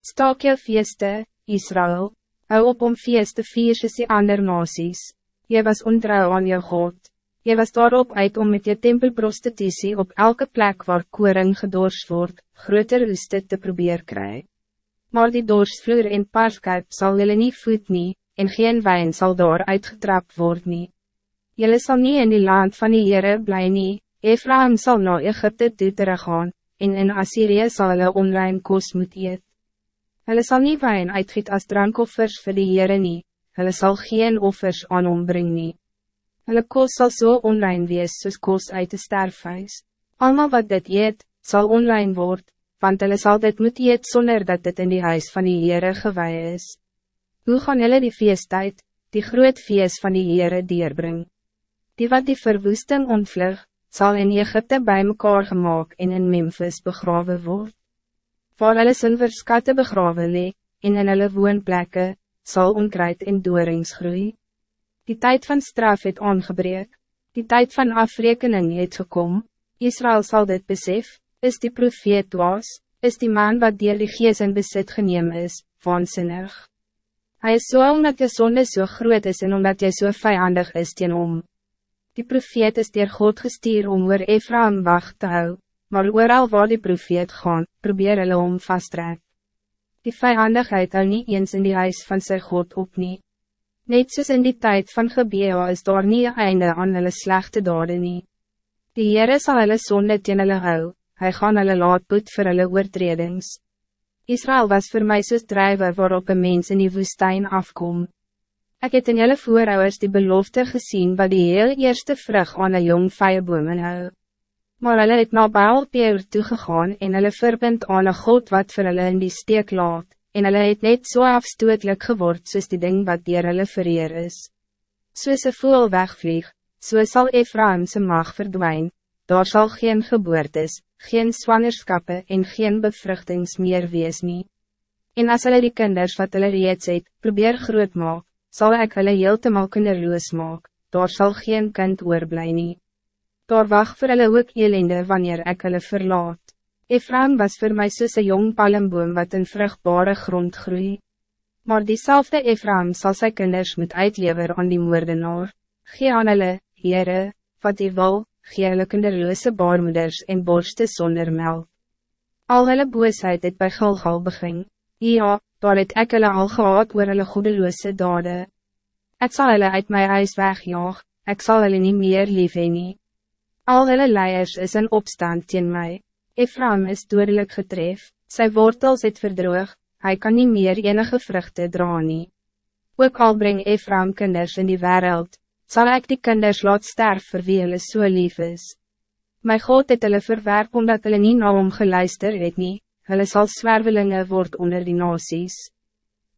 Staak jou feeste, Israël, hou op om feeste vier soos die ander nasies. Jy was ontrouw aan jou God. Jy was daarop uit om met je tempelprostitutie op elke plek waar koring gedors wordt, groter oeste te probeer kry. Maar die dorsvloer en parskuip sal jylle nie voed nie, en geen wijn zal daar uitgetrapt worden. nie. Jylle sal nie in die land van die Heere bly nie, Ephraim sal na Egypte toe teruggaan, en in Assyrië sal hulle onrein kos moet eet. Hulle sal nie wijn uitgiet as drankoffers vir die Heere nie, hulle sal geen offers aan ombring nie. Hulle kos sal so onrein wees soos kos uit de sterfhuis. Almal wat dit eet, zal onrein word, want hulle sal dit moet eet zonder dat dit in die huis van die Heere gewaai is. Hoe gaan hulle die feesttijd, die groot feest van die Heere deurbring? Die wat die verwoesting ontvlug, zal in Egypte bij mekaar gemaakt en in Memphis begraven word. Waar hulle silverskatte begraven lee, en in hulle woonplekke, sal onkruid en doorings groei. Die tijd van straf het aangebreek, die tijd van afrekening het gekom, Israël zal dit besef, is die profeet was, is die man wat dier die gees in besit geneem is, waansinnig. Hij is zo so omdat je zonde zo so groot is en omdat je zo so vijandig is teen om. Die profeet is dier God gestuur om oor Ephraim wacht te hou, maar ooral waar die profeet gaan, probeer hulle om vastrek. Die vijandigheid hou nie eens in die huis van sy God op nie. Net soos in die tijd van Gebea is daar nie een einde aan hulle slechte dade nie. Die Heere sal hulle sonde teen hulle hou, hy gaan hulle laat boet vir hulle oortredings. Israël was voor mij soos drijver waarop een mens in die woestijn afkom. Ik het in julle voorouders die belofte gezien wat die heel eerste vrug aan een jong vijeboom hou. Maar hulle het na Baal Peer toegegaan en hulle verbind aan een God wat vir hulle in die steek laat, en hulle het net zo so afstootlik geword soos die ding wat dier hulle vereer is. Soos een voel wegvlieg, so sal Ephraim sy mag verdwijn, daar zal geen geboortes, geen zwangerskappe en geen bevruchtings meer wees nie. En as hulle die kinders wat hulle reeds het, probeer groot maak, zal ik hulle heeltemal kinderloos maak, daar zal geen kind oorblij nie. Daar wacht vir hulle ook elende wanneer ik hulle verlaat. Ephraim was voor mij soos een jong palmboom wat in vruchtbare grond groei. Maar diezelfde Ephraim zal zijn kinders moet uitlever aan die moordenaar. Gee aan hulle, Heere, wat die wil, gee hulle kinderloose baarmoeders en borste zonder melk. Al hulle boosheid het by Gilgal begin. Ja, daar het ek hulle al gehad oor hulle goedeloose dade. Ek sal hulle uit my huis wegjaag, ek sal hulle nie meer lief nie. Al hulle leiers is in opstand teen my. Ephraim is dodelijk getref, sy wortels het verdroog, hij kan niet meer enige vruchten dra nie. Ook al breng Ephraim kinders in die wereld, zal ik die kinders laat sterf vir wie hulle so lief is. My God het hulle verwerp omdat hulle nie na hom geluister het nie, hulle sal zwervelinge word onder die nasies.